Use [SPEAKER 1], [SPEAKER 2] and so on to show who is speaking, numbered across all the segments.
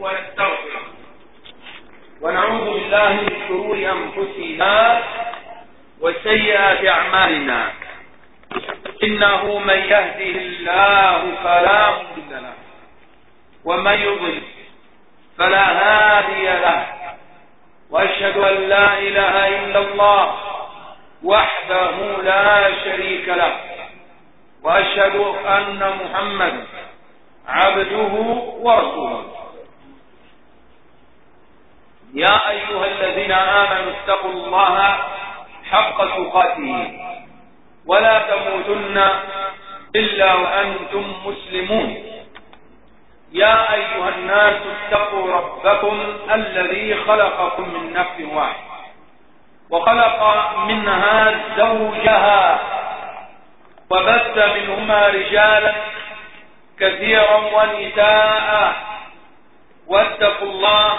[SPEAKER 1] ونستغفره. ونعوذ بالله من شرور أنفسنا وسيئات أعمالنا. إنه من يهده الله فلا مضل له ومن يضل فلا هادي له. وأشهد أن لا إله إلا الله وحده لا شريك له. وأشهد أن محمدا عبده ورسوله. يا أيها الذين آمنوا اتقوا الله حق تقاته ولا تموتن إلا وأنتم مسلمون. يا أيها الناس اتقوا ربكم الذي خلقكم من نفس واحد وخلق منها زوجها وبث منهما رجالا كثيرا ونساء. واتقوا الله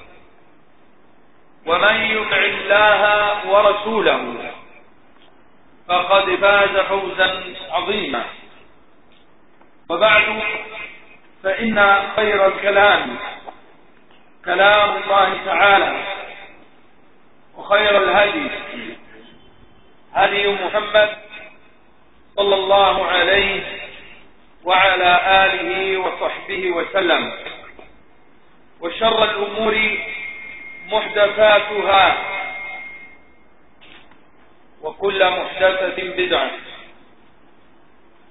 [SPEAKER 1] ومن يطع الله ورسوله فقد فاز فوزا عظيما. وبعد فإن خير الكلام كلام الله تعالى وخير الهدي هدي محمد صلى الله عليه وعلى آله وصحبه وسلم. وشر الأمور محدثاتها. وكل محدثة بدعة.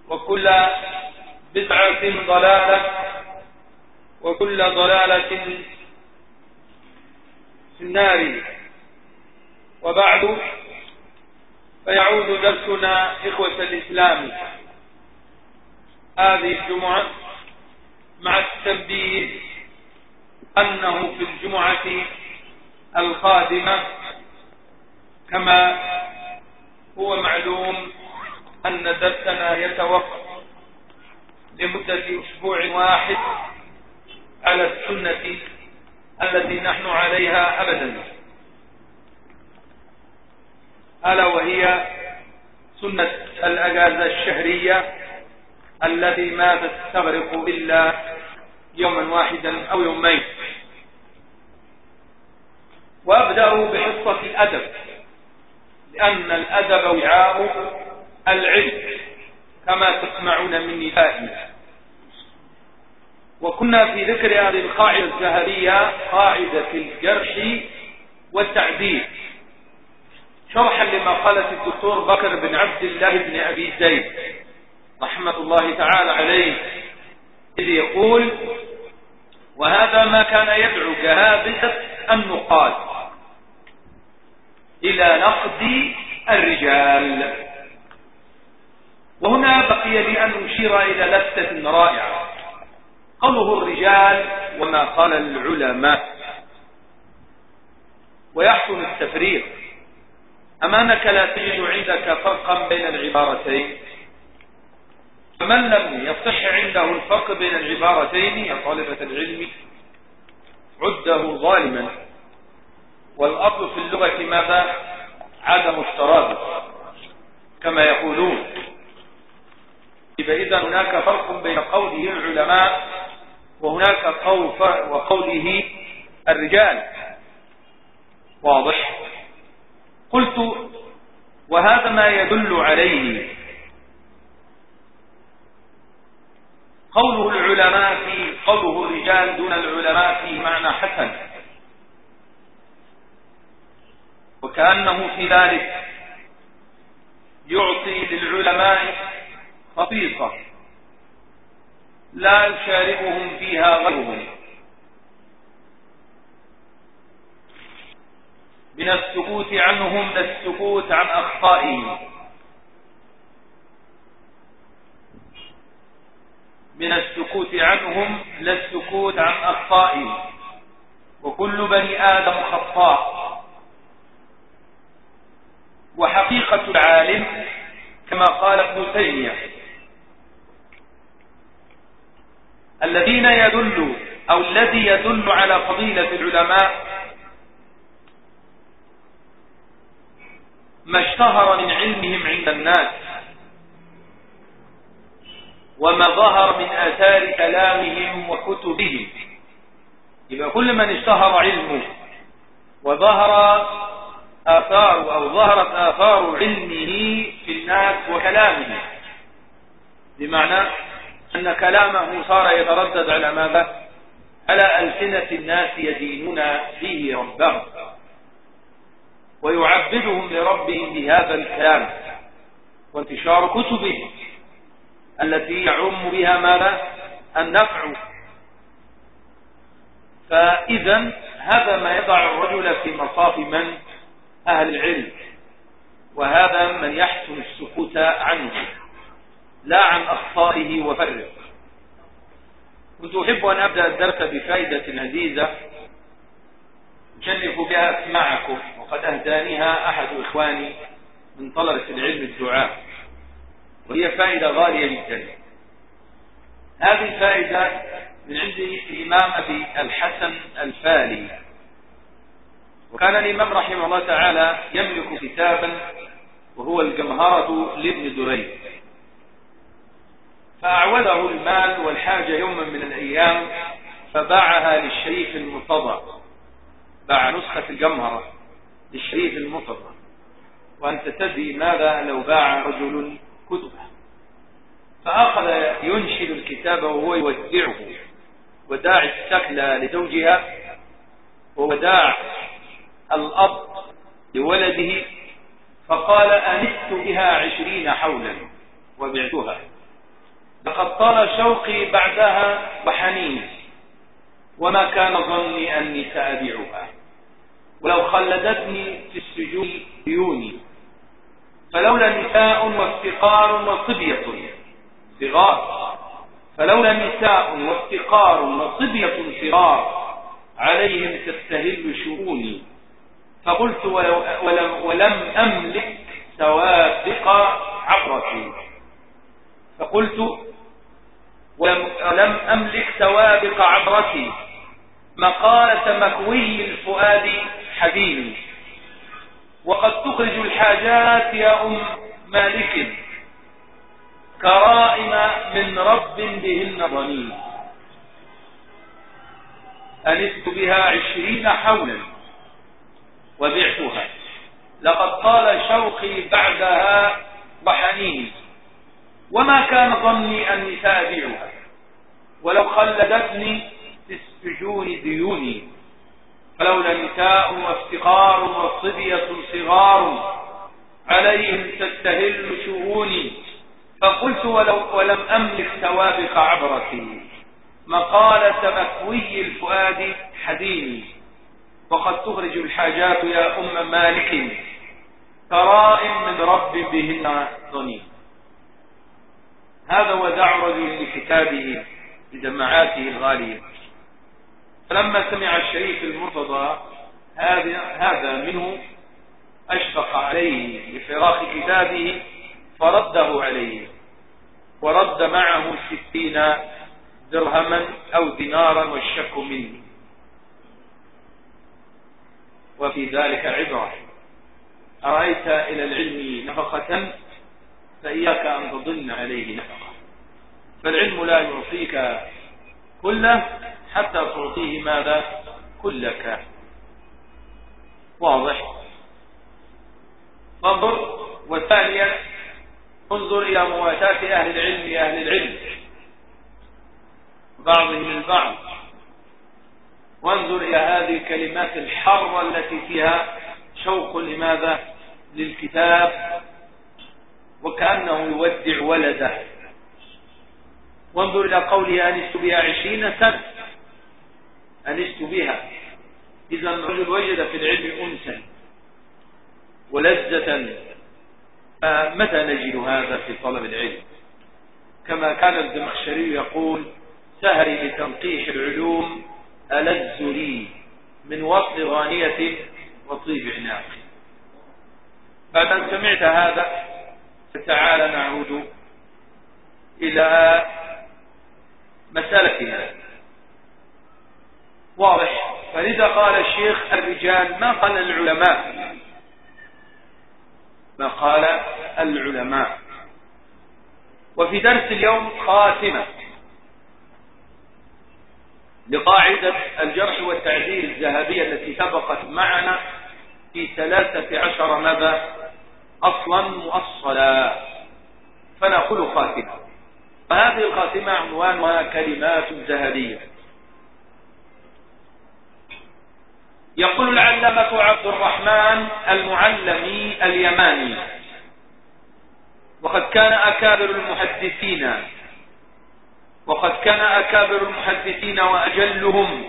[SPEAKER 1] وكل بدعة ضلالة. وكل ضلالة في النار. وبعد فيعود درسنا إخوة الإسلام. هذه الجمعة مع التنبيه أنه في الجمعة القادمة كما هو معلوم أن درسنا يتوقف لمدة أسبوع واحد على السنة التي نحن عليها أبدا. ألا وهي سنة الأجازة الشهرية التي ما تستغرق إلا يوما واحدا أو يومين. وأبدأ بحصة الأدب لأن الأدب وعاء العلم كما تسمعون من ندائي وكنا في ذكر هذه القاعدة الذهبية قاعدة الجرح والتعديل. شرحا لما قالت الدكتور بكر بن عبد الله بن أبي زيد رحمة الله تعالى عليه إذ يقول وهذا ما كان يدعو جهابسة النقاد إلى نقد الرجال. وهنا بقي لي أن أشير إلى لفتة رائعة. قوله الرجال وما قال العلماء. ويحسن التفريق. أمانك لا تجد عندك فرقا بين العبارتين. فمن لم يصح عنده الفرق بين العبارتين يا طالبة العلم عده ظالما. والأصل في اللغة ماذا؟ عدم الترادف كما يقولون. إذا هناك فرق بين قوله العلماء وهناك قوف وقوله الرجال. واضح؟ قلت وهذا ما يدل عليه قوله العلماء في قوله الرجال دون العلماء فيه معنى حسن. وكأنه في ذلك يعطي للعلماء خصيصة لا يشاركهم فيها غيرهم. من السكوت عنهم للسكوت عن أخطائهم. من السكوت عنهم للسكوت عن أخطائهم. وكل بني آدم خطاء. وحقيقة العالم كما قال ابن تيمية. الذين يدل أو الذي يدل على فضيلة العلماء ما اشتهر من علمهم عند الناس وما ظهر من آثار كلامهم وكتبهم. يبقى كل من اشتهر علمه وظهر آثار أو ظهرت آثار علمه في الناس وكلامه. بمعنى أن كلامه صار يتردد على ماذا؟ على ألسنة الناس يدينون به ربهم. ويعبدهم لربهم بهذا الكلام. وانتشار كتبه التي يعم بها ماذا؟ النفع. فإذا هذا ما يضع الرجل في مصاف من؟ أهل العلم وهذا من يحسن السكوت عنه لا عن أخطائه وفره كنت أحب أن أبدأ الدرس بفائدة لذيذة أشرف بها أسمعكم وقد أهدانيها أحد إخواني من طلبة العلم الدعاء وهي فائدة غالية جدا. هذه الفائدة من عند الإمام أبي الحسن الفالي. وكان الإمام رحمه الله تعالى يملك كتابا وهو الجمهرة لابن دريد. فأعوده المال والحاجة يوما من الأيام فباعها للشريف المرتضى باع نسخة الجمهرة للشريف المرتضى وأنت تدري ماذا لو باع رجل كتبه. فأخذ ينشد الكتاب وهو يودعه. وداع السكلى لزوجها. ووداع الأب لولده فقال أنست بها عشرين حولا وبعتها لقد طال شوقي بعدها وحنيني وما كان ظني أني سأبيعها. ولو خلدتني في السجون ديوني فلولا نساء وافتقار وصبية صغار فلولا نساء وافتقار وصبية صغار عليهم تستهل شؤوني. فقلت ولم, ولم أملك سوابق عبرتي. فقلت ولم أملك سوابق عبرتي. مقالة مكوي الفؤاد حبيبي وقد تخرج الحاجات يا أم مالك. كرائم من رب بهن ضنين أنست بها عشرين حولا. وبعتها لقد طال شوقي بعدها وحنيني وما كان ظني أني سأبيعها ولو خلدتني في السجون ديوني فلولا نساء وافتقار وصبية صغار عليهم تستهل شؤوني فقلت ولو ولم أملك سوابق عبرتي. مقالة مكوي الفؤاد حديني وقد تخرج الحاجات يا أم مالك كرائم من رب بهن ظنين هذا ودع رجل لكتابه بدمعاته الغالية. فلما سمع الشريف المرتضى هذا هذا منه أشفق عليه لفراق كتابه فرده عليه ورد معه ستين درهما أو دينارا والشك منه. وفي ذلك عبرة. أرأيت إلى العلم نفقة؟ فإياك أن تضن عليه نفقة. فالعلم لا يعطيك كله حتى تعطيه ماذا؟ كلك. واضح؟ فانظر. والثانية انظر إلى مواساة أهل العلم أهل العلم. بعضهم البعض. وانظر إلى هذه الكلمات الحرة التي فيها شوق لماذا؟ للكتاب. وكأنه يودع ولده. وانظر إلى قوله أنست بها عشرين سنة. أنست بها. إذا الرجل وجد في العلم أنسا ولذة. متى نجد هذا في طلب العلم؟ كما كان الزمخشري يقول سهري لتنقيح العلوم لي من وصل غانية وطيب عناق. بعد أن سمعت هذا فتعال نعود إلى مسألتنا. واضح. فلذا قال الشيخ الرجال ما قال العلماء؟ ما قال العلماء. وفي درس اليوم خاتمة. لقاعدة الجرح والتعديل الذهبية التي سبقت معنا في ثلاثة عشر ماذا أصلا مؤصلا. فنقول خاتمة. وهذه الخاتمة عنوانها كلمات ذهبية. يقول العلامة عبد الرحمن المعلمي اليماني وقد كان أكابر المحدثين وقد كان أكابر المحدثين وأجلهم.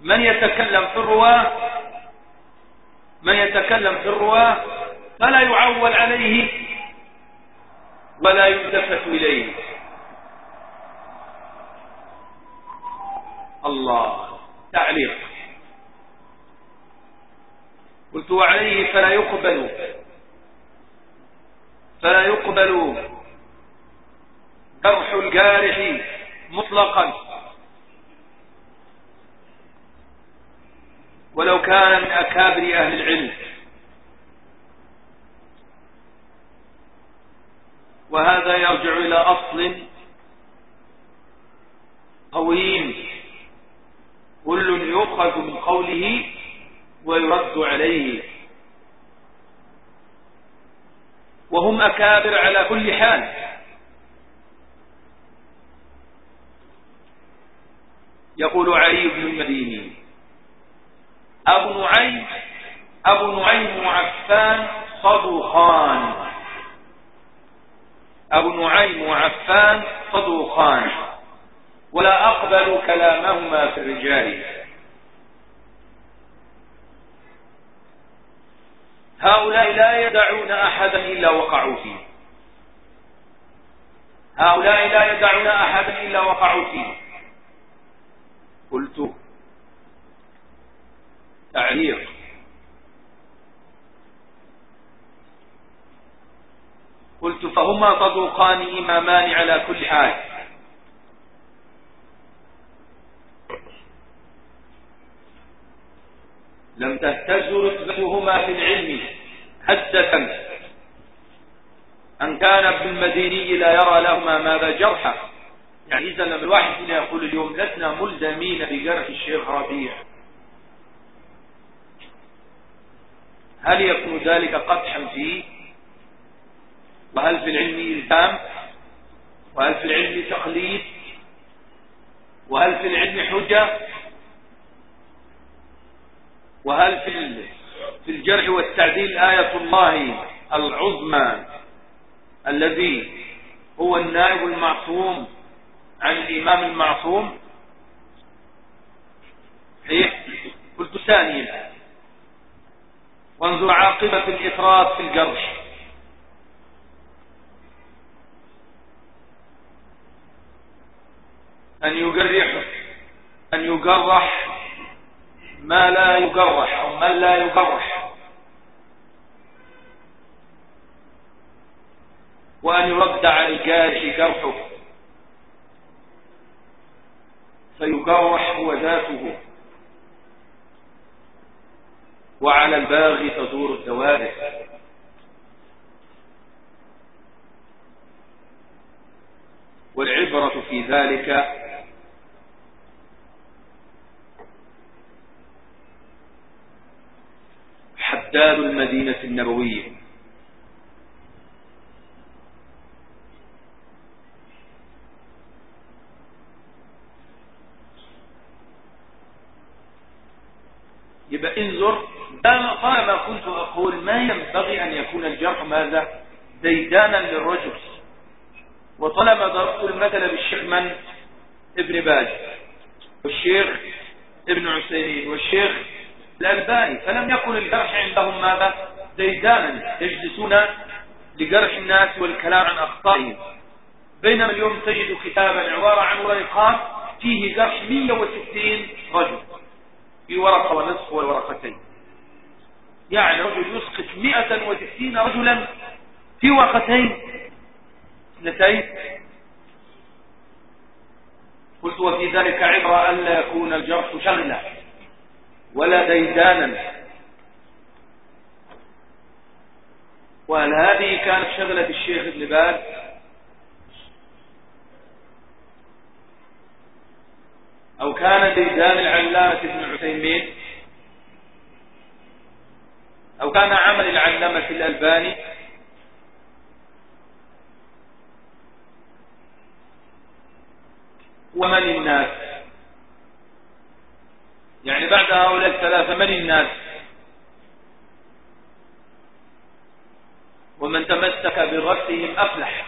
[SPEAKER 1] من يتكلم في الرواة؟ من يتكلم في الرواة؟ فلا يعول عليه ولا يلتفت إليه. الله تعليق. قلت وعليه فلا يقبل. فلا يقبل. جرح الجارح مطلقا. ولو كان من أكابر أهل العلم. وهذا يرجع إلى أصل قويم. كل يؤخذ من قوله ويرد عليه. وهم أكابر على كل حال. يقول علي بن المديني. أبو نعيم أبو نعيم وعفان صدوخان. أبو نعيم وعفان صدوخان. ولا أقبل كلامهما في الرجال. هؤلاء لا يدعون أحدا إلا وقعوا فيه. هؤلاء لا يدعون أحدا إلا وقعوا فيه. قلت تعليق. قلت فهما صدوقان إمامان على كل حال. لم تهتز رتبتهما في العلم حدة أن كان ابن المديني لا يرى لهما ماذا جرحا يعني إذا لما الواحد فينا يقول اليوم لسنا ملزمين بجرح الشيخ ربيع. هل يكون ذلك قدحا فيه وهل في العلم إلزام؟ وهل في العلم تقليد؟ وهل في العلم حجة؟ وهل في في الجرح والتعديل آية الله العظمى الذي هو النائب المعصوم الإمام المعصوم. صحيح قلت ثانيا. وانظر عاقبة الإفراط في الجرح أن يجرح أن يجرح ما لا يجرح أو من لا يجرح. وأن يرد على الجارح جرحه. فيجرح هو ذاته وعلى الباغي تدور الدوائر. والعبرة في ذلك حداد المدينة النبوية يبقى انظر طالما كنت أقول ما ينبغي أن يكون الجرح ماذا؟ ديدانا للرجل. وطالما ضربت المثل بالشيخ من؟ ابن باز. والشيخ ابن عسيرين. والشيخ الألباني. فلم يكن الجرح عندهم ماذا؟ ديدانا. يجلسون لجرح الناس والكلام عن أخطائهم. بينما اليوم تجد كتابا عبارة عن ورقات فيه جرح 160 رجل. في ورقة ونصف والورقتين. يعني رجل يسقط مئة وستين رجلا في ورقتين اثنتين. قلت وفي ذلك عبرة ألا يكون الجرح شغلة ولا ديدانا. وهل هذه كانت شغلة الشيخ ابن باز؟ أو كان ديدان العلامة ابن عثيمين؟ أو كان عمل العلامة الألباني. ومن الناس؟ يعني بعد هؤلاء الثلاثة من الناس؟ ومن تمسك برأسهم أفلح.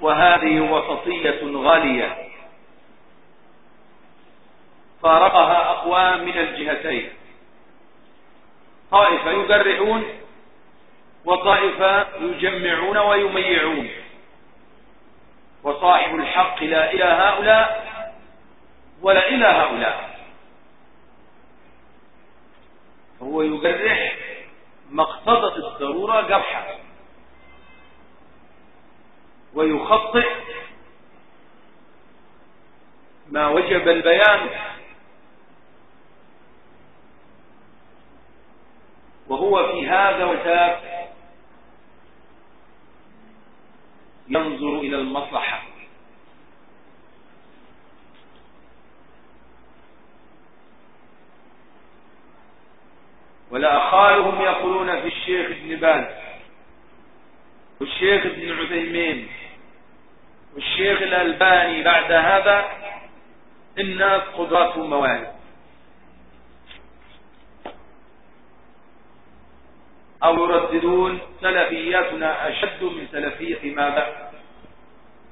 [SPEAKER 1] وهذه وسطية غالية. فارقها أقوام من الجهتين. طائفة يجرحون وطائفة يجمعون ويميعون. وصاحب الحق لا إلى هؤلاء ولا إلى هؤلاء. هو يجرح ما اقتضت الضرورة جرحا. ويخطئ ما وجب البيان وهو في هذا وذاك ينظر إلى المصلحة. ولا أخالهم يقولون في الشيخ ابن باز والشيخ ابن عثيمين والشيخ الألباني بعد هذا الناس قدراتهم مواهب أو يرددون سلفياتنا أشد من سلفية ماذا؟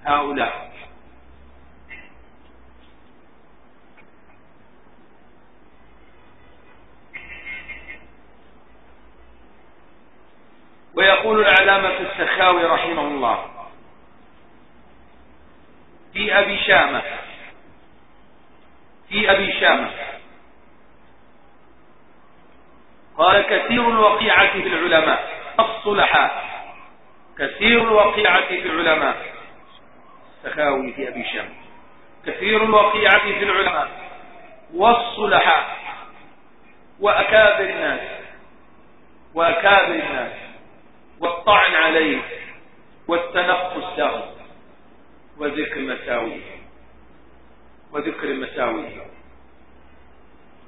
[SPEAKER 1] هؤلاء. ويقول العلامة السخاوي رحمه الله في أبي شامة في أبي شامة. قال كثير الوقيعة في العلماء الصلحاء. كثير الوقيعة في العلماء. سخاوي في أبي شامة كثير الوقيعة في العلماء. والصلحاء. وأكابر الناس. وأكابر الناس. والطعن عليه. والتنقص له وذكر مساويه وذكر مساويه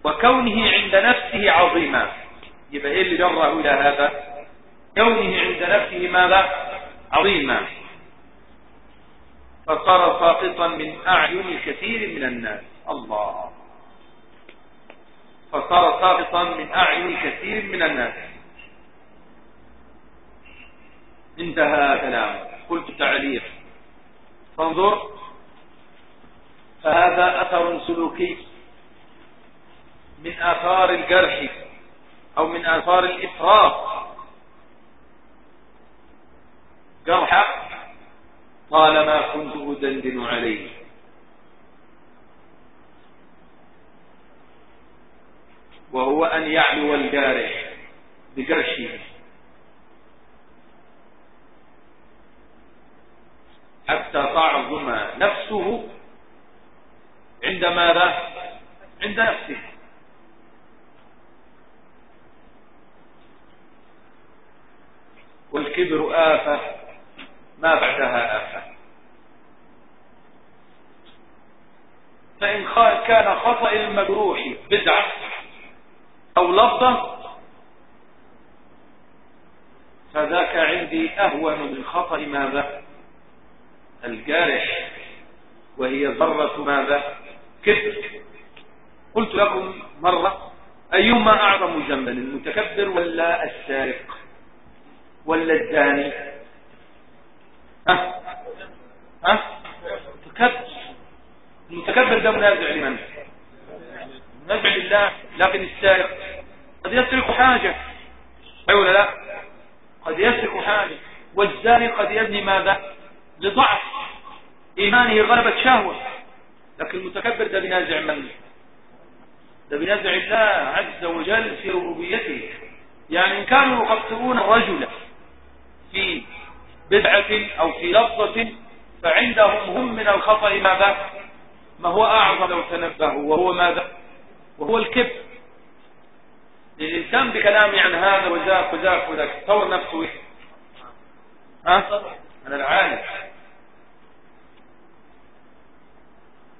[SPEAKER 1] وكونه عند نفسه عظيما. يبقى إيه اللي جره إلى هذا؟ كونه عند نفسه ماذا؟ عظيما. فصار ساقطا من أعين كثير من الناس. الله. فصار ساقطا من أعين كثير من الناس. انتهى كلامه قلت تعليق. فانظر. فهذا أثر سلوكي من آثار الجرح. أو من آثار الإفراط. جرح طالما كنت أدندن عليه. وهو أن يعلو الجارح بجرشه. حتى تعظم نفسه عند ماذا؟ عند نفسه. والكبر آفة ما بعدها آفة. فإن كان خطأ المجروح بدعة أو لفظة فذاك عندي أهون من خطأ ماذا؟ الجارح وهي ذرة ماذا؟ كبر قلت لكم مرة أيما أعظم ذنبا المتكبر ولا السارق؟ ولا الزاني؟ ها؟ ها؟ تكبر. المتكبر ده منازع لمن؟ منازع لله لكن السارق قد يسرق حاجة. أي ولا لا؟ قد يسرق حاجة. والزاني قد يبني ماذا؟ لضعف. إيمانه غلبت شهوة. لكن المتكبر ده بينازع من؟ ده بينازع الله عز وجل في ربوبيته. يعني إن كانوا يخطئون الرجل في بدعة أو في لفظة فعندهم هم من الخطأ ماذا ما هو أعظم لو تنبهوا وهو ماذا؟ وهو الكبر الإنسان بكلامه عن هذا وذاك وذاك وذاك تصور نفسه إيه ها؟ أنا العالم.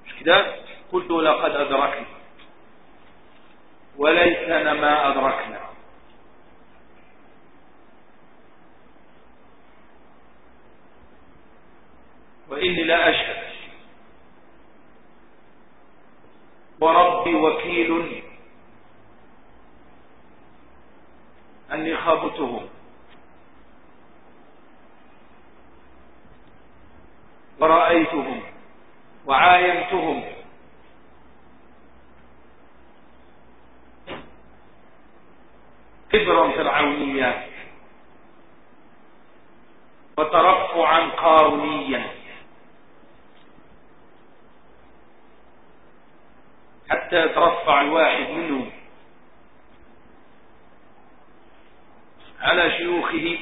[SPEAKER 1] مش كده؟ قلت لقد أدركنا. وليسنا ما أدركنا. وإني لا أشهد. وربي وكيل. أني خابتهم ورأيتهم وعاينتهم كبرا فرعونيا وترفعا قارونيا. حتى يترفع الواحد منهم على شيوخه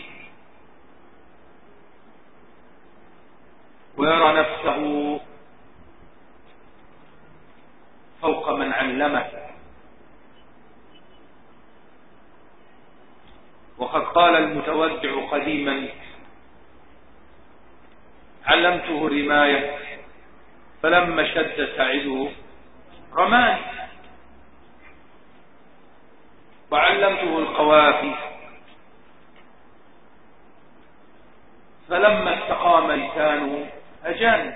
[SPEAKER 1] ويرى نفسه فوق من علمه. وقد قال المتودع قديما علمته رماية فلما شد سعده رماني وعلمته القوافي فلما استقام لسانه أجانب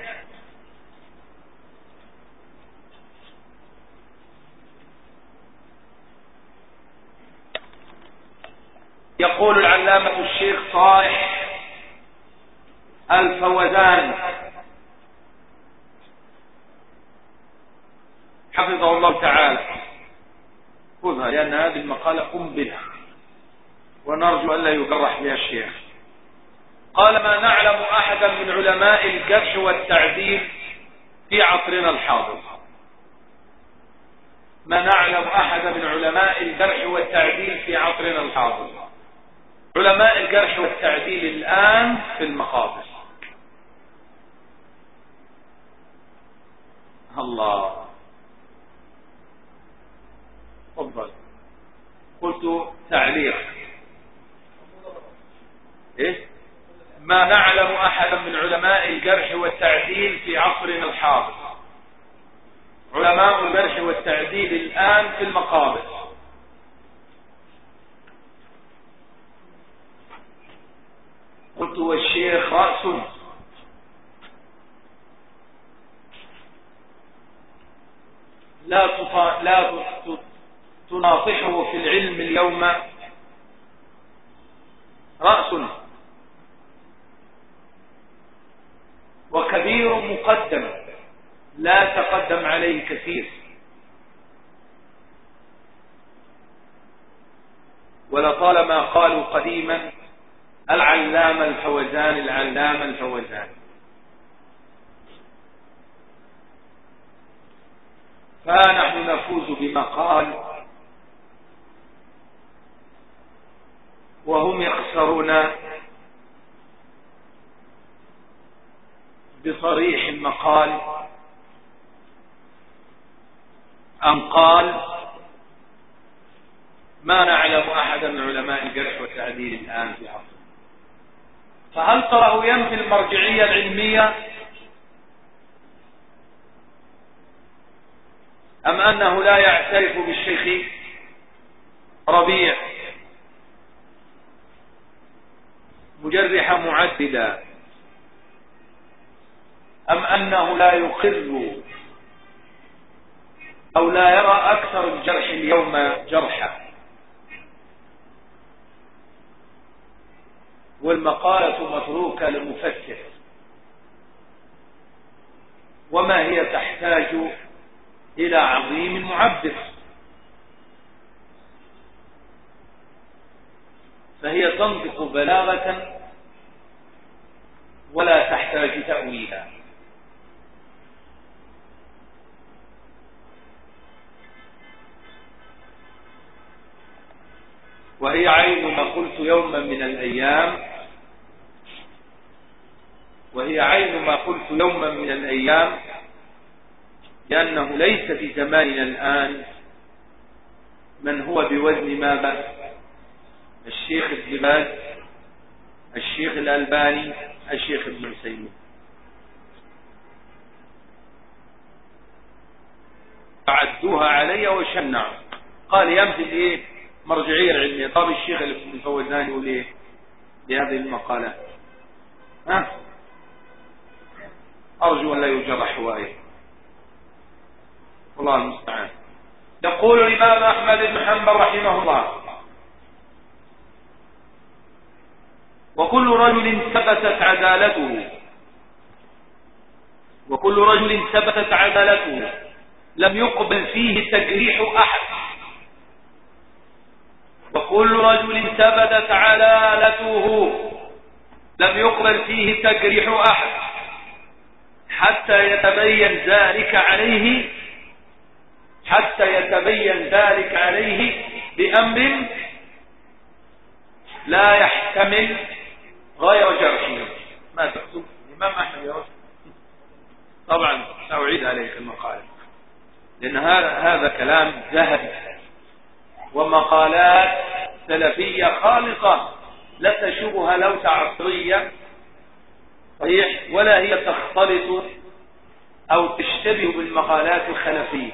[SPEAKER 1] يقول العلامة الشيخ صالح الفوزان حفظه الله تعالى خذها لأن هذه المقالة قم بها ونرجو أن لا يجرح بها الشيخ قال ما نعلم أحدا من علماء الجرح والتعديل في عصرنا الحاضر. ما نعلم أحدا من علماء الجرح والتعديل في عصرنا الحاضر. علماء الجرح والتعديل الآن في المقابر. الله. تفضل. قلت تعليق. إيه؟ ما نعلم احدا من علماء الجرح والتعديل في عصرنا الحاضر. علماء الجرح والتعديل الآن في المقابر. قلت والشيخ رأس لا لا تناصحه في العلم اليوم. رأس وكبير مقدم. لا تقدم عليه كثير. ولطالما قالوا قديما العلام الفوزان العلام الفوزان. فنحن نفوز بما قال وهم يخسرون بصريح المقال أم قال ما نعلم أحدا من علماء الجرح والتعديل الآن في عصر. فهل تراه ينفي المرجعية العلمية؟ أم أنه لا يعترف بالشيخ ربيع مجرح معددا أم أنه لا يقر أو لا يرى أكثر الجرح اليوم جرحا؟ والمقالة متروكة للمفكر وما هي تحتاج إلى عظيم معبر؟ فهي تنطق بلاغة ولا تحتاج تأويلا. وهي عين ما قلت يوما من الأيام. وهي عين ما قلت يوما من الأيام. لأنه ليس في زماننا الآن. من هو بوزن ماذا؟ الشيخ ابن باز الشيخ الألباني الشيخ ابن سيمين فعدوها علي وشنعوا قال يمثل إيه؟ مرجعية العلمية طب الشيخ الفوزان يقول إيه لهذه المقالات ها؟ أرجو أن لا يجرح هوايه والله المستعان. يقول الإمام أحمد بن حنبل رحمه الله وكل رجل ثبتت عدالته. وكل رجل ثبتت عدالته. لم يقبل فيه تجريح أحد. وكل رجل ثبتت عدالته لم يقبل فيه تجريح أحد حتى يتبين ذلك عليه حتى يتبين ذلك عليه بأمر لا يحتمل غير جرحه. ما تكتب الإمام أحمد يا رسول طبعا سأعيد عليك المقال لأن هذا هذا كلام ذهبي. ومقالات سلفية خالصة لا تشبه لو تعصرية صحيح؟ ولا هي تختلط أو تشتبه بالمقالات الخلفية.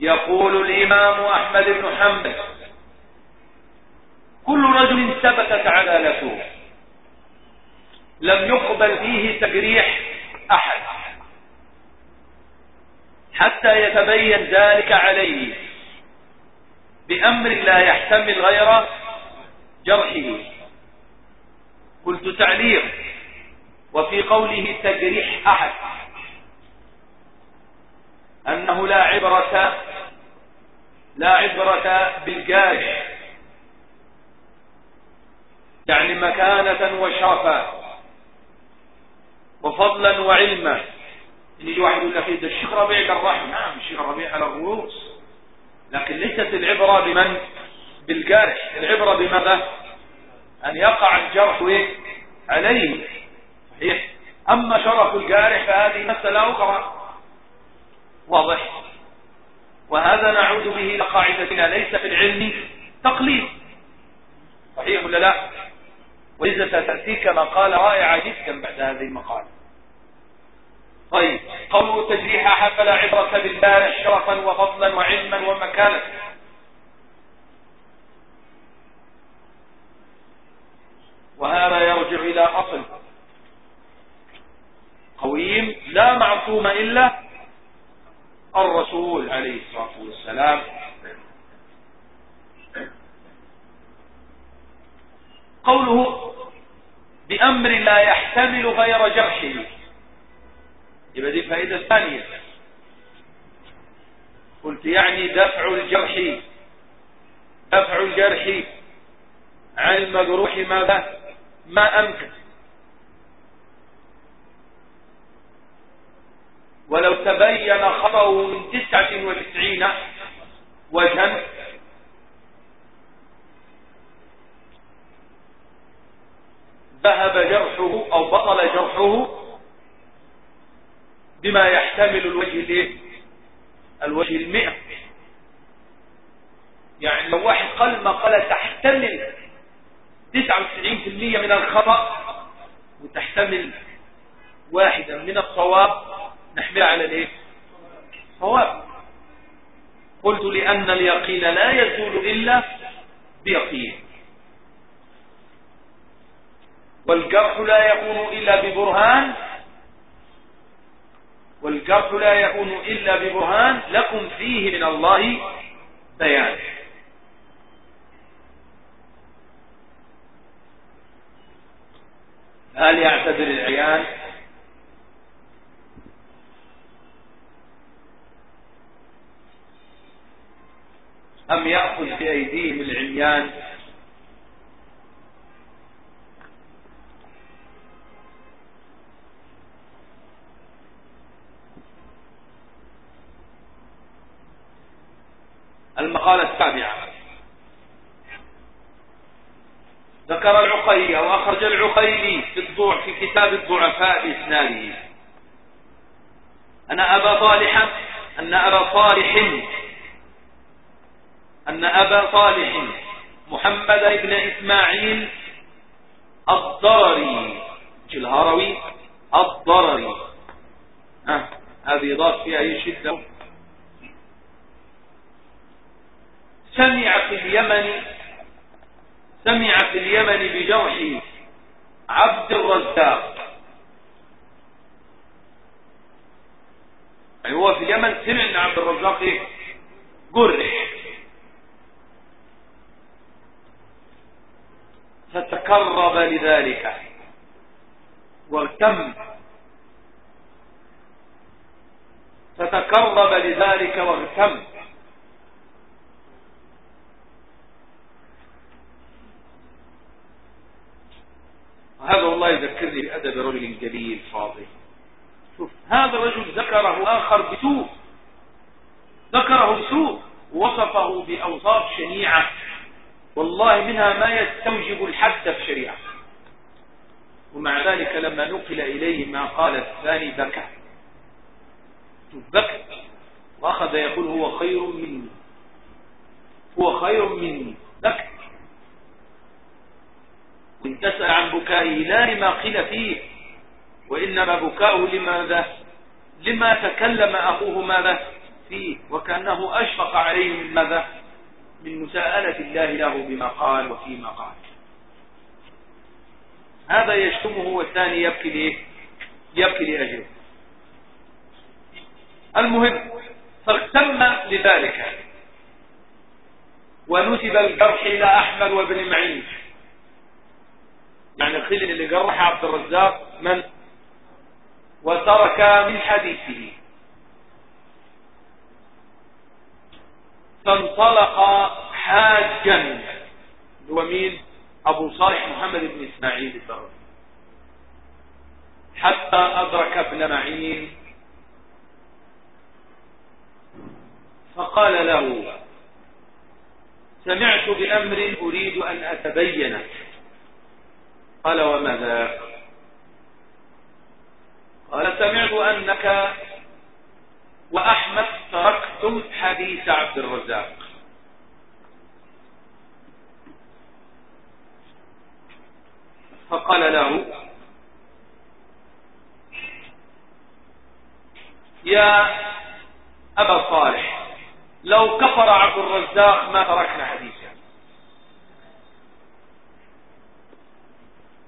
[SPEAKER 1] يقول الإمام أحمد بن حنبل كل رجل ثبتت عدالته لم يقبل فيه تجريح أحد حتى يتبين ذلك عليه. بأمر لا يحتمل غير جرحه. قلت تعليق وفي قوله تجريح أحد. أنه لا عبرة لا عبرة بالجارح يعني مكانة وشرفا وفضلا وعلما. يجي واحد يقول لك الشيخ ربيع الرحم نعم الشيخ ربيع على الرؤوس. لكن ليست العبرة بمن؟ بالجارح. العبرة بماذا؟ أن يقع الجرح؟ عليه. صحيح. أما شرف الجارح فهذه مسألة أخرى. واضح. وهذا نعود به إلى قاعدتنا. ليس في العلم تقليد. صحيح ولا لا؟ وإذا ستأتيك مقالة رائعة جدا بعد هذه المقالة. طيب قوله تجريحها فلا عبرة بالبارح شرفا وفضلا وعلما ومكانة. وهذا يرجع إلى أصل. قويم لا معصوم إلا الرسول عليه الصلاة والسلام. قوله بأمر لا يحتمل غير جرحه. يبقى دي فائدة ثانية. قلت يعني دفع الجرح. دفع الجرح عن المجروح ماذا؟ ما أمكن ولو تبين خطأه من تسعة وتسعين وجها ذهب جرحه أو بطل جرحه بما يحتمل الوجه الايه؟ الوجه المئة. يعني لو واحد قال مقالة تحتمل 99% من الخطأ وتحتمل واحدا من الصواب نحملها على الايه؟ صواب. قلت لأن اليقين لا يزول إلا بيقين. والجرح لا يكون إلا ببرهان والجرح لا يكون إلا ببرهان لكم فيه من الله بيان. هل يعتذر العيان أم يأخذ بأيديهم العميان؟ العقيلي أو أخرج العقيلي في الضوع في كتاب الضعفاء بإسناده. أن أبا صالح أن أبا صالح أن أبا صالح محمد بن إسماعيل الضرري الهروي الضرري. ها هذه ضاف فيها أي شدة. سمع في اليمن سمع في اليمن بجرح عبد الرزاق. يعني هو في اليمن سمع إن عبد الرزاق إيه؟ جرح. فتكرب لذلك واغتم فتكرب لذلك واغتم وهذا والله يذكرني بأدب رجل جليل فاضل. شوف هذا الرجل ذكره آخر بسوء. ذكره بسوء وصفه بأوصاف شنيعة. والله منها ما يستوجب الحد في الشريعة. ومع ذلك لما نقل إليه ما قال الثاني بكى. بكى. وأخذ يقول هو خير مني. هو خير مني. بكى. تسأل عن بكائه لا لما قيل فيه. وإنما بكاؤه لماذا؟ لما تكلم أخوه ماذا؟ فيه. وكأنه أشفق عليه من ماذا؟ من مساءلة الله له بما قال وفيما قال. هذا يشتمه والثاني يبكي ليه؟ يبكي لأجله. المهم فاغتم لذلك. ونسب الجرح إلى أحمد وابن معين. يعني الخل اللي جرح عبد الرزاق من وترك من حديثه. فانطلق حاجا. هو مين؟ أبو صالح محمد بن إسماعيل الدرس حتى أدرك ابن معين. فقال له سمعت بأمر أريد أن اتبينه قال وماذا؟ قال سمعت أنك وأحمد تركتم حديث عبد الرزاق. فقال له يا أبا صالح لو كفر عبد الرزاق ما تركنا حديثا.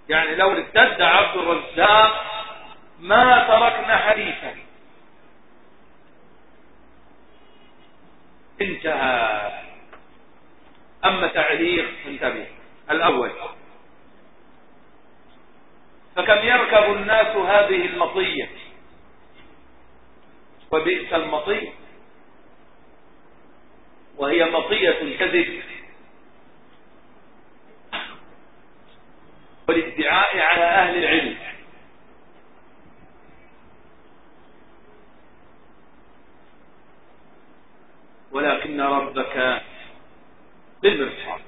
[SPEAKER 1] يعني لو ارتد عبد الرزاق ما تركنا حديثا. انتهى. أما تعليق انتبه. الأول. فكم يركب الناس هذه المطية؟ وبئس المطية. وهي مطية الكذب. والادعاء على أهل العلم. ولكن ربك بالمرصاد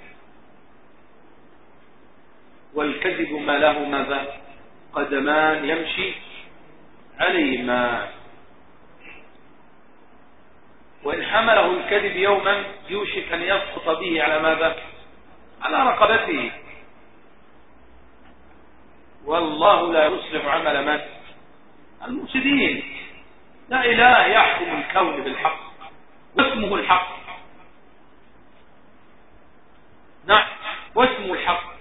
[SPEAKER 1] والكذب ما له ماذا؟ قدمان يمشي عليهما. وإن حمله الكذب يوما يوشك أن يسقط به على ماذا؟ على رقبته. والله لا يصلح عمل من؟ المفسدين. لا إله يحكم الكون بالحق واسمه الحق. نعم واسمه الحق.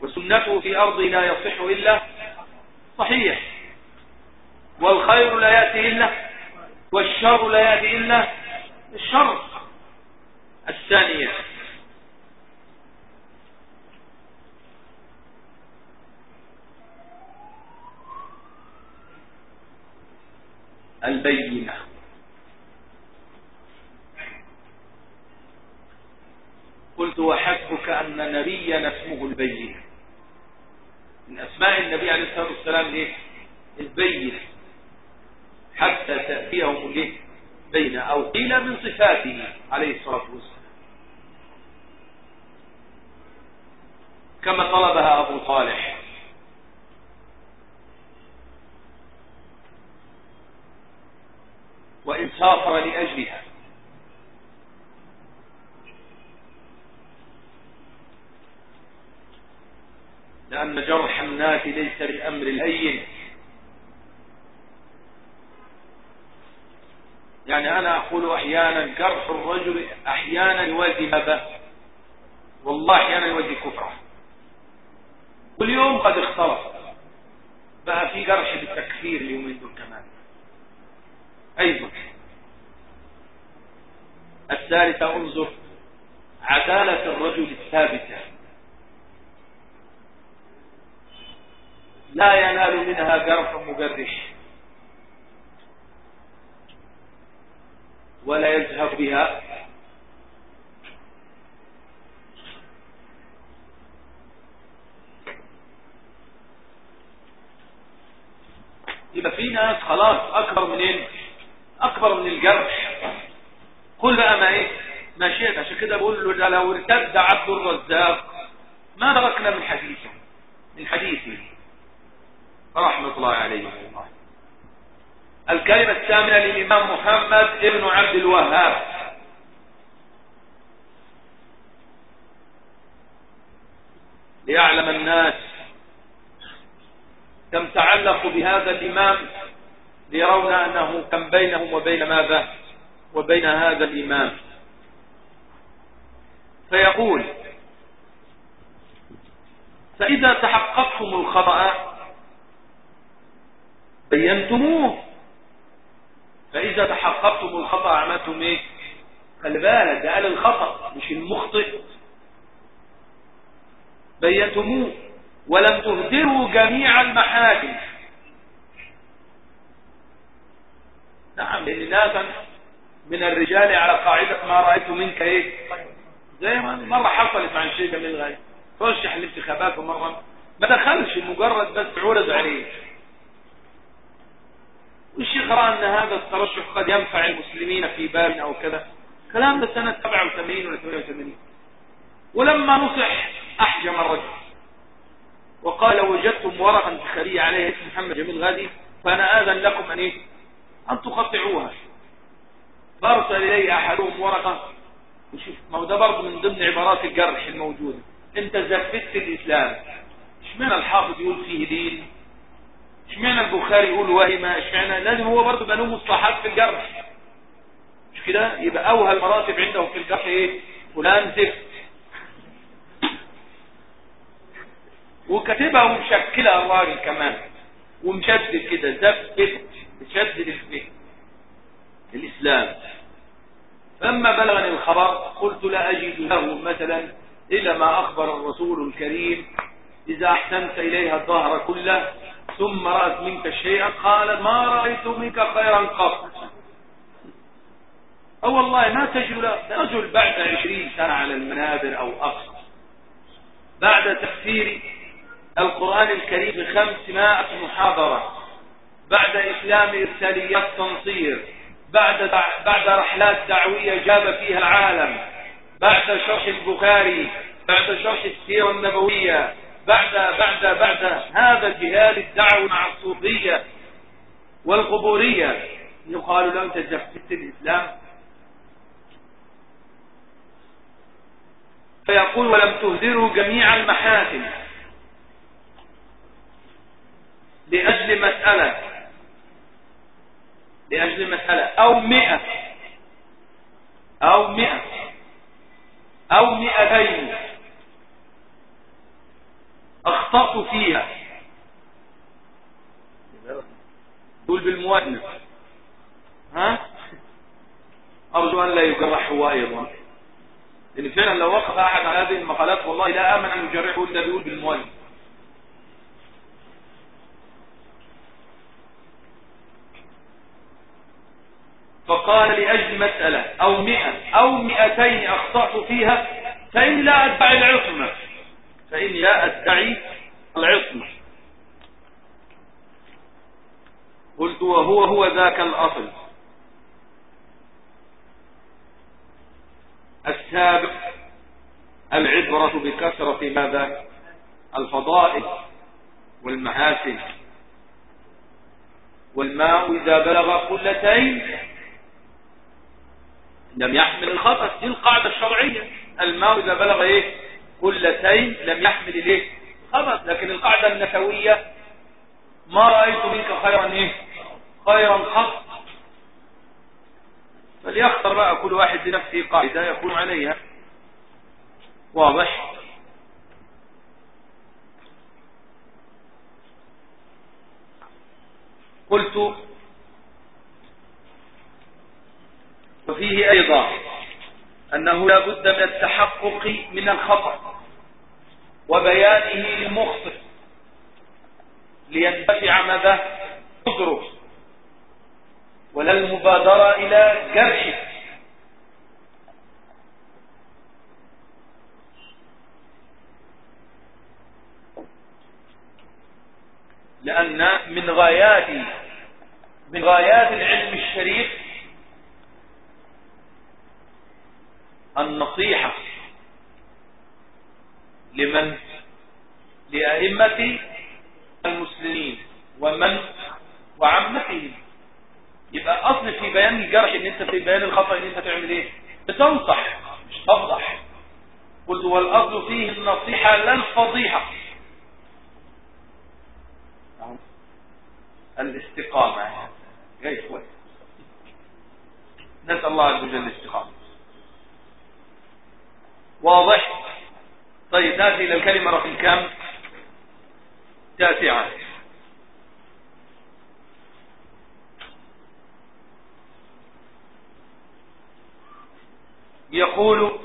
[SPEAKER 1] وسنته في أرضه لا يصح إلا صحيح. والخير لا يأتي إلا والشر لا يأتي إلا الشر. الثانية البينة. قلت وحسبك أن نبينا اسمه البينة. من أسماء النبي عليه الصلاة والسلام ليه؟ البينة. حتى تأتيهم ليه؟ بين أو قيل من صفاته عليه الصلاة والسلام. كما طلبها أبو صالح وإن سافر لأجلها. لأن جرح الناس ليس بالأمر الهين يعني أنا أقول أحيانا جرح الرجل أحيانا يوازي ماذا؟ والله أحيانا يوازي كفره. واليوم قد اختلط. بقى في جرح بالتكفير اليومين دول كمان. أيضا. الثالثة انظر عدالة الرجل الثابتة. لا ينال منها جرح مجرح ولا يذهب بها. يبقى في ناس خلاص أكبر من إيه أكبر من الجرح. قل بقى ما إيه؟ ما شئت. عشان كده بقول له لو ارتد عبد الرزاق. ما تركنا من حديثه من حديثه رحمة الله عليه. الكلمة الثامنة للإمام محمد ابن عبد الوهاب. ليعلم الناس كم تعلقوا بهذا الإمام ليرون أنه كم بينهم وبين ماذا؟ وبين هذا الإمام. فيقول فإذا تحققتم الخطأ بينتموه. فإذا تحققتم الخطأ عملتم إيه؟ خلي بالك قال الخطأ مش المخطئ. بينتموه ولم تهدروا جميع المحاكم نعم لأن ناسا من الرجال على قاعدة ما رأيت منك إيه؟ زي ما مرة حصلت مع الشيخ جميل غاية رشح الانتخابات ومرة. ما دخلش مجرد بس عرض عليه. والشيخ رأى أن هذا الترشح قد ينفع المسلمين في باب أو كذا؟ كلام ده سنة 87 ولا 88 ولما نصح أحجم الرجل. وقال وجدتم ورقا انتخابية عليها اسم محمد جميل غادي فأنا آذن لكم أن إيه؟ أن تقطعوها. فارسل إلي أحدهم ورقة. وشوف ما هو ده برضه من ضمن عبارات الجرح الموجودة. أنت زفت الإسلام. إشمعنى الحافظ يقول فيه دين؟ إشمعنى البخاري يقول وهمة إشمعنى؟ لازم هو برضه بقى له مصطلحات في الجرح. مش كده؟ يبقى أوهى المراتب عنده في الجرح إيه؟ فلان زفت. وكاتبها ومشكلها الراجل كمان. ومشدد كده زفت مشدد الفكر الإسلام. فلما بلغني الخبر قلت لا أجد له مثلا إلا ما أخبر الرسول الكريم. إذا أحسنت إليها الظهر كله ثم رأت منك شيئا قالت ما رأيت منك خيرا قط. أو والله ما تجد رجل بعد عشرين سنة على المنابر أو أكثر بعد تفسير القرآن الكريم بخمسمائة محاضرة. بعد إسلام إرساليات تنصير. بعد بعد رحلات دعوية جاب فيها العالم بعد شرح البخاري بعد شرح السيرة النبوية بعد بعد بعد هذا الجهاد الدعوي مع الصوفية والقبورية. يقال له أنت جفت الإسلام. فيقول ولم تهدروا جميع المحاسن لأجل مسألة. لأجل مسألة أو مئة. أو مئة. أو مئتين. أخطأت فيها. قول بالمؤنث. ها؟ أرجو أن لا يجرح هو أيضا لأن فعلا لو وقف أحد على هذه المقالات والله لا آمن أن يجرحه إلا بيقول بالمؤنث. فقال لأجل مسألة أو مئة أو مئتين أخطأت فيها فإن لا أدعي العصمة. فإن لا أدعي العصمة. قلت وهو هو ذاك الأصل. السابق العبرة بكثرة ماذا؟ الفضائل والمحاسن. والماء إذا بلغ قلتين لم يحمل الخبث دي القاعدة الشرعية. الماء إذا بلغ إيه؟ قلتين لم يحمل إيه خبث لكن القاعدة النسوية ما رأيت منك خيرا إيه؟ خيرا قط فليختر بقى كل واحد لنفسه قاعدة. يكون عليها. واضح؟ قلت وفيه أيضا أنه لا بد من التحقق من الخطأ وبيانه للمخطئ لينتفع ماذا قدره ولا المبادرة إلى جرحه. لأن من غايات من غايات العلم الشريف النصيحة لمن؟ لأئمة المسلمين ومن؟ وعمتهم يبقى أصل في بيان الجرح إن أنت في بيان الخطأ إن أنت تعمل إيه؟ بتنصح مش تفضح. قلت والأصل فيه النصيحة لا الفضيحة. الاستقامة. جاي كويس. نسأل الله عز وجل الاستقامة. واضح؟ طيب نأتي إلى الكلمة رقم كم؟ تاسعة. يقول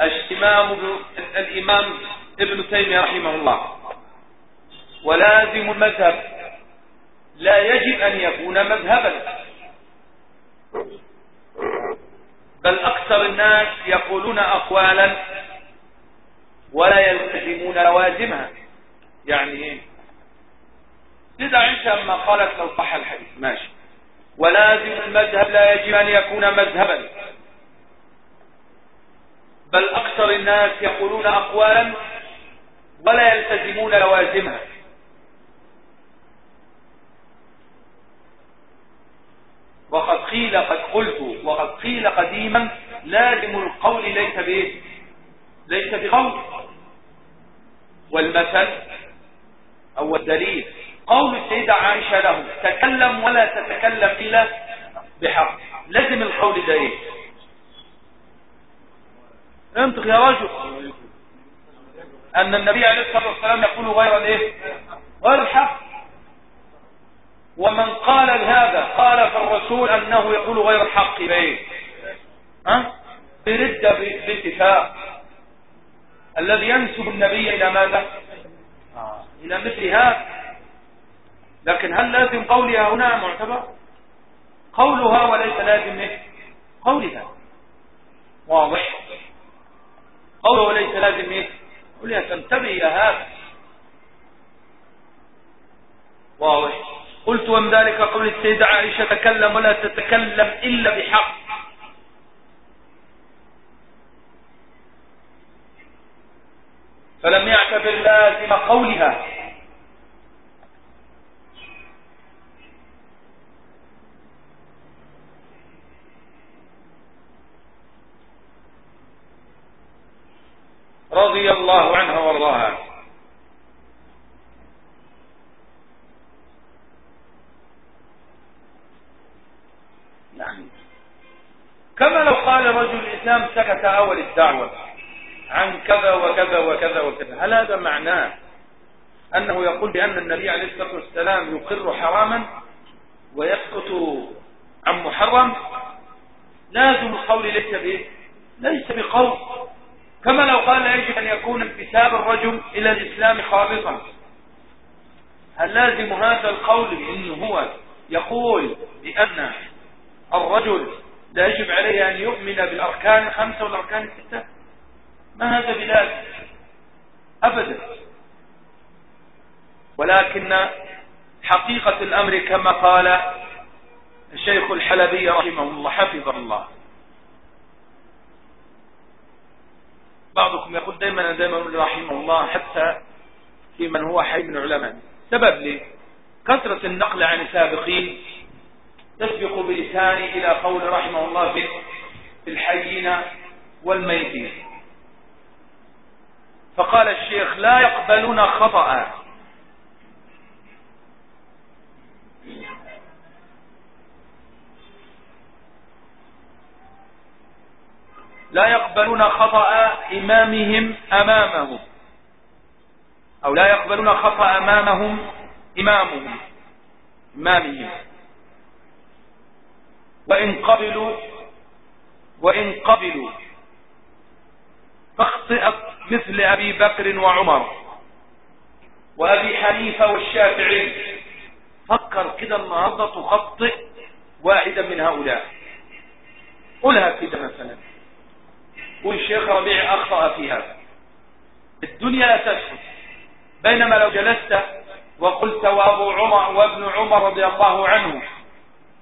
[SPEAKER 1] اجتمام الإمام ابن تيمية رحمه الله. ولازم المذهب. لا يجب أن يكون مذهبا. بل أكثر الناس يقولون أقوالا ولا يلتزمون لوازمها. يعني إيه؟ لذا عائشة لما قالت لو صح الحديث ماشي. ولازم المذهب لا يجب أن يكون مذهبا. بل أكثر الناس يقولون أقوالا ولا يلتزمون لوازمها. وقد قيل قد قلت وقد قيل قديما لازم القول ليس بايه ليس بقول. والمثل أو الدليل. قول السيدة عائشة له تكلم ولا تتكلم إلا بحق. لازم القول ده إيه انطق يا رجل أن النبي عليه الصلاة والسلام يقول غير الإيه؟ غير الحق. ومن قال بهذا قال فالرسول أنه يقول غير الحق بايه ها؟ برد باتفاق الذي ينسب النبي إلى ماذا؟ آه. إلى مثل هذا. لكن هل لازم قولها هنا معتبر؟ قولها وليس لازم إيه؟ قولها. واضح. قوله وليس لازم إيه؟ قولها تنتبه إلى هذا. واضح. قلت ومن ذلك قول السيدة عائشة تكلم ولا تتكلم إلا بحق. فلم يعتبر لازم قولها. رضي الله عنها وارضاها يعني كما لو قال رجل الإسلام سكت أول الدعوة. عن كذا وكذا وكذا وكذا. هل هذا معناه أنه يقول بأن النبي عليه الصلاة والسلام يقر حراما ويسكت عن محرم؟ لازم القول ليس به ليس بقول. كما لو قال لا يجب أن يكون انتساب الرجل إلى الإسلام خالصا. هل لازم هذا القول بأنه هو يقول بأن الرجل لا يجب عليه أن يؤمن بالأركان الخمسة والأركان الستة. ما هذا بلاد؟ أبدا. ولكن حقيقة الأمر كما قال الشيخ الحلبي رحمه الله حفظه الله. بعضكم يقول دائما دائما رحمه الله حتى في من هو حي من علماء سبب لي كثرة النقل عن السابقين تسبق بلساني إلى قول رحمه الله في الحيين والميتين. فقال الشيخ لا يقبلون خطأ. لا يقبلون خطأ إمامهم أمامهم. أو لا يقبلون خطأ أمامهم إمامهم إمامهم. وإن قبلوا وإن قبلوا. فاخطئت مثل أبي بكر وعمر وأبي حنيفة والشافعي. فكر كده النهاردة تخطئ واحدا من هؤلاء. قلها كده مثلا. والشيخ ربيع أخطأ في هذا. الدنيا لا تسكت. بينما لو جلست وقلت وأبو عمر وابن عمر رضي الله عنه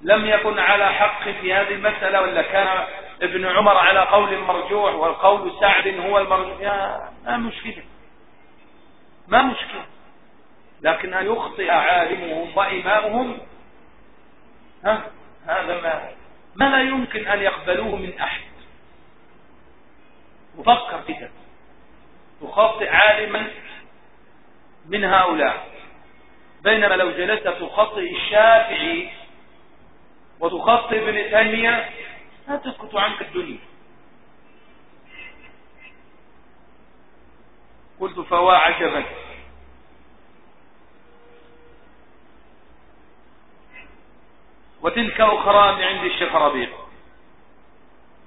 [SPEAKER 1] لم يكن على حق في هذه المسألة ولا كان ابن عمر على قول مرجوح والقول سعد هو المرجوح. ما مشكلة. ما مشكلة. لكن أن يخطئ عالمهم وإمامهم ها هذا ما ما لا يمكن أن يقبلوه من أحد. وفكر كده تخطئ عالما من هؤلاء. بينما لو جلست تخطئ الشافعي وتخطئ ابن تيمية لا تسكت عنك الدنيا. قلت فوا عجبا. وتلك أخرى من عند الشيخ ربيع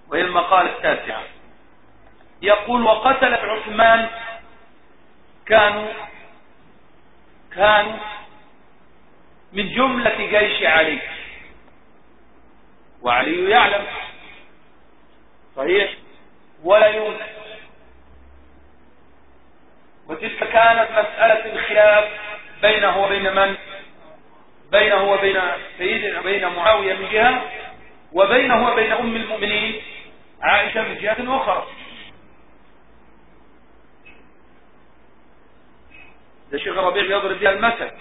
[SPEAKER 1] وهي المقالة التاسعة. يقول وقتلت عثمان كانوا كانوا من جملة جيش علي. وعلي يعلم. صحيح. ولا ينكر وتلك كانت مسألة الخلاف بينه وبين من؟ بينه وبين سيدنا بين معاوية من جهة وبينه وبين أم المؤمنين عائشة من جهة أخرى. ده شيخ ربيع يضرب بها المثل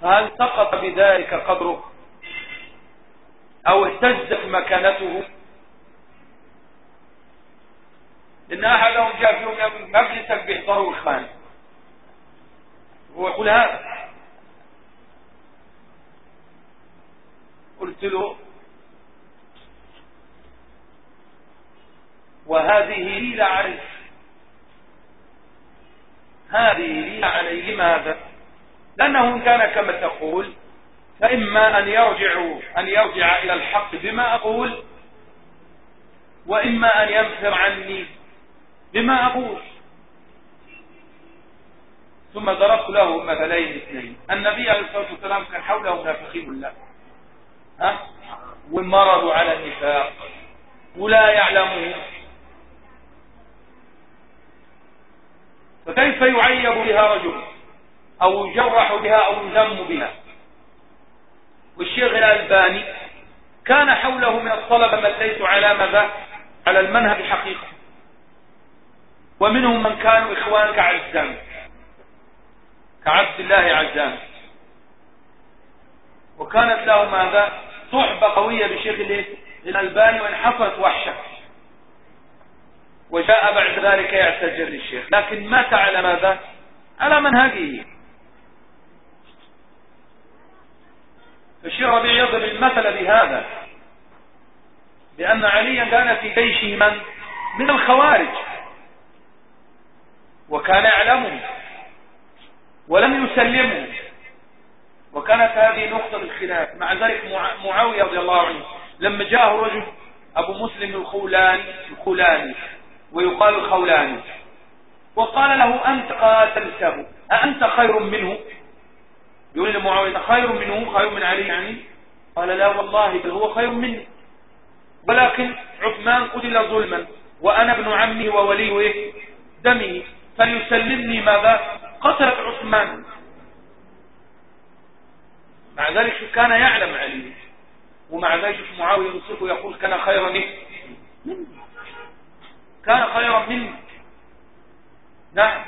[SPEAKER 1] فهل سقط بذلك قدره؟ أو اهتزت مكانته. إن أحدهم جاء في يوم مجلسا بيحضره الخان. هو يقول هذا. قلت له وهذه لي عليه هذه لي عليه ماذا لأنه إن كان كما تقول فإما أن يرجع أن يرجع إلى الحق بما أقول وإما أن ينفر عني بما أقول. ثم ضربت له مثلين اثنين. النبي عليه الصلاة والسلام كان حوله منافقين لا ها؟ ومرضوا على النفاق. ولا يعلمون. فكيف يعيب بها رجل؟ أو يجرح بها أو يذم بها؟ والشيخ الألباني كان حوله من الطلبة من ليسوا على ماذا على المنهج حقيقة ومنهم من كانوا إخوان كعزام كعبد الله عزام. وكانت له ماذا؟ صحبة قوية بشيخ الألباني وإن حصلت وحشة. وجاء بعد ذلك يعتذر للشيخ لكن مات على ماذا؟ على منهجه. فالشيخ ربيع يضرب المثل بهذا لأن عليا كان في جيشه من؟ من الخوارج. وكان يعلمه ولم يسلمه. وكانت هذه نقطة الخلاف. مع ذلك معاوية رضي الله عنه لما جاءه رجل أبو مسلم الخولاني الخولاني ويقال الخولاني وقال له أنت قاتلته أأنت خير منه؟ يقول لمعاوية خير منه خير من علي يعني؟ قال لا والله بل هو خير مني. ولكن عثمان قتل ظلما وأنا ابن عمه وولي؟ دمه فليسلمني ماذا؟ قتلت عثمان. مع ذلك كان يعلم علي ومع ذلك معاوية ينصفه يقول كان خيرا إيه؟ كان خيرا منك نعم.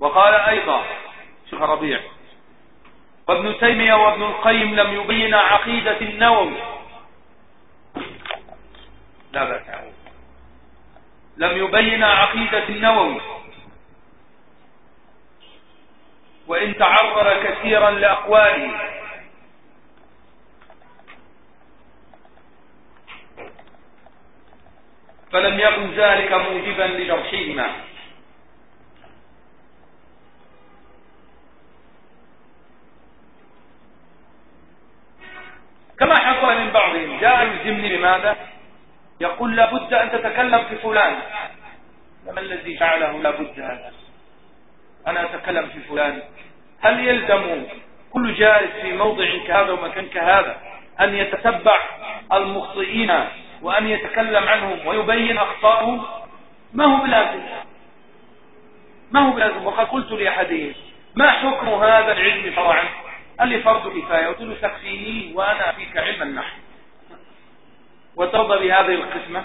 [SPEAKER 1] وقال أيضا شيخ ربيع وابن تيمية وابن القيم لم يبين عقيدة النووي. لا بأس لم يبين عقيدة النووي. وإن تعرض كثيرا لأقواله. فلم يكن ذلك موجبا لجرحهما كما حصل من بعضهم جاء لماذا يقول لابد أن تتكلم في فلان. ما الذي جعله لابد هذا؟ أنا أتكلم في فلان. هل يلزم كل جالس في موضع كهذا ومكان كهذا أن يتتبع المخطئين وأن يتكلم عنهم ويبين أخطائهم ما هو بلازم؟ ما هو بلازم؟ وقد قلت لأحدهم ما حكم هذا العلم شرعا؟ قال لي فرض كفاية قلت له تكفيني وأنا فيك علم النحو وترضى بهذه القسمة.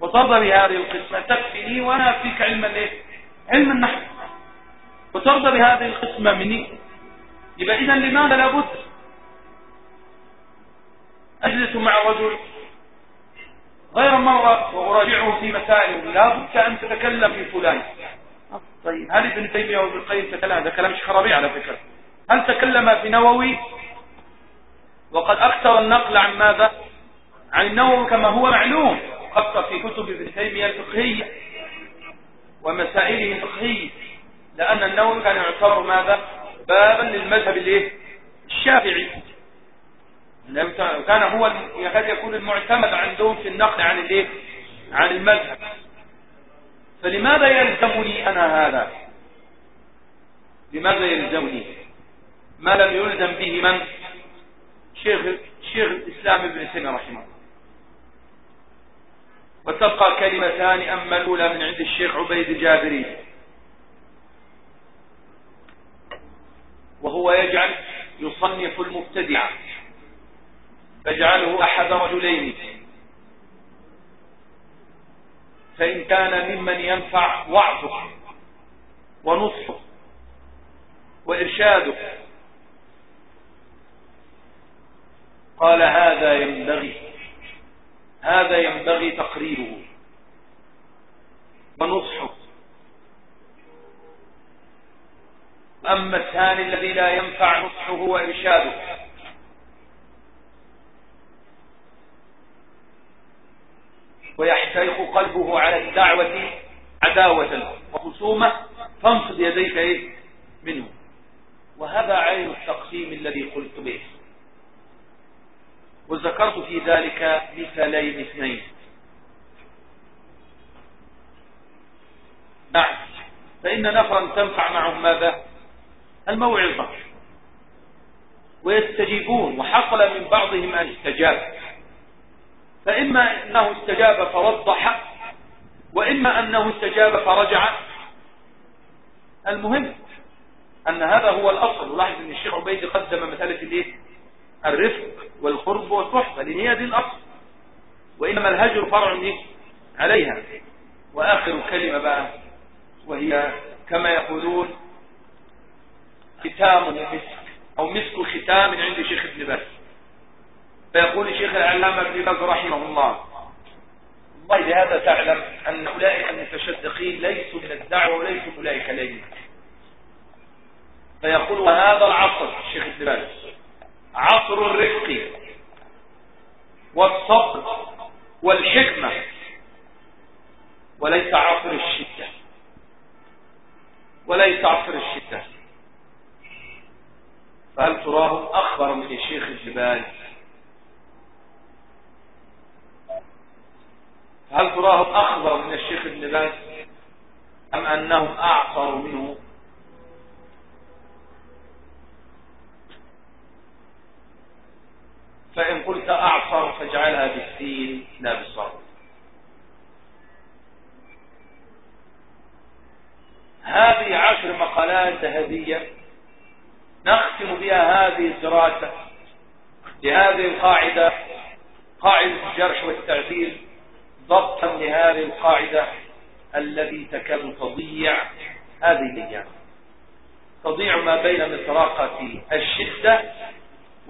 [SPEAKER 1] وترضى بهذه القسمة. تكفيني وأنا فيك علم الإيه؟ علم النحو. وترضى بهذه القسمة مني. يبقى إذا لماذا لابد؟ أجلس مع رجل غير مرة وأراجعه في مسائل. لا بد أن تتكلم في فلان. طيب هل ابن تيمية وابن القيم تكلم؟ هذا كلام شخربي على فكرة. هل تكلم في نووي؟ وقد أكثر النقل عن ماذا؟ عن النووي كما هو معلوم. خاصة في كتب ابن تيمية الفقهية ومسائله الفقهية لأن النووي كان يعتبر ماذا؟ بابا للمذهب الإيه؟ الشافعي. كان هو يكاد يكون المعتمد عندهم في النقل عن الإيه؟ عن المذهب. فلماذا يلزمني أنا هذا؟ لماذا يلزمني؟ ما لم يلزم به من؟ شيخ شيخ الإسلام ابن تيمية رحمه الله. وتبقى كلمتان أما الأولى من عند الشيخ عبيد الجابري. وهو يجعل يصنف المبتدع. فاجعله أحد رجلين. فإن كان ممن ينفع وعظه ونصحه وإرشاده قال هذا ينبغي. هذا ينبغي تقريره. ونصحه. أما الثاني الذي لا ينفع نصحه وإرشاده. ويحترق قلبه على الدعوة عداوة وخصومة فانفض يديك إيه؟ منه. وهذا عين التقسيم الذي قلت به. وذكرت في ذلك مثالين اثنين. نعم. فإن نفرا تنفع معهم ماذا؟ الموعظة. ويستجيبون وحصل من بعضهم أن استجاب. فإما أنه استجاب فوضح وإما أنه استجاب فرجع. المهم أن هذا هو الأصل. ولاحظ أن الشيخ عبيد قدم مسألة الإيه؟ الرفق والقرب والصحبة لأن هي دي الأصل. وإنما الهجر فرع عليها. وآخر كلمة بقى وهي كما يقولون ختام المسك أو مسك ختام من عند شيخ ابن باز. فيقول الشيخ العلامة ابن باز رحمه الله والله بهذا تعلم أن أولئك المتشدقين ليسوا من الدعوة وليسوا أولئك لين فيقول وهذا العصر الشيخ ابن باز عصر الرفق والصبر والحكمة وليس عصر الشدة. وليس عصر الشدة. فهل تراهم أخبر من الشيخ الجبال؟ هل تراهم أخبر من الشيخ ابن باز أم أنهم أعصر منه؟ فإن قلت أعصر فاجعلها بالسين لا بالصاد هذه عشر مقالات ذهبية نختم بها هذه الدراسة لهذه القاعدة قاعدة الجرح والتعديل ضبطا لهذه القاعدة التي تكاد تضيع هذه الأيام. تضيع ما بين مطرقة الشدة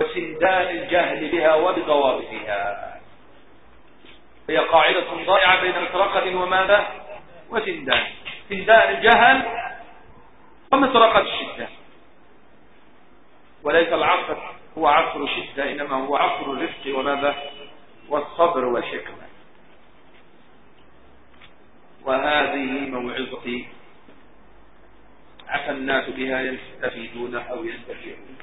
[SPEAKER 1] وسندان الجهل بها وبضوابطها هي قاعدة ضائعة بين مطرقة وماذا؟ وسندان سندان الجهل ومطرقة الشدة. وليس العصر هو عصر شدة إنما هو عصر الرفق وماذا؟ والصبر والحكمة. وهذه موعظتي. عسى الناس بها يستفيدون أو ينتفعون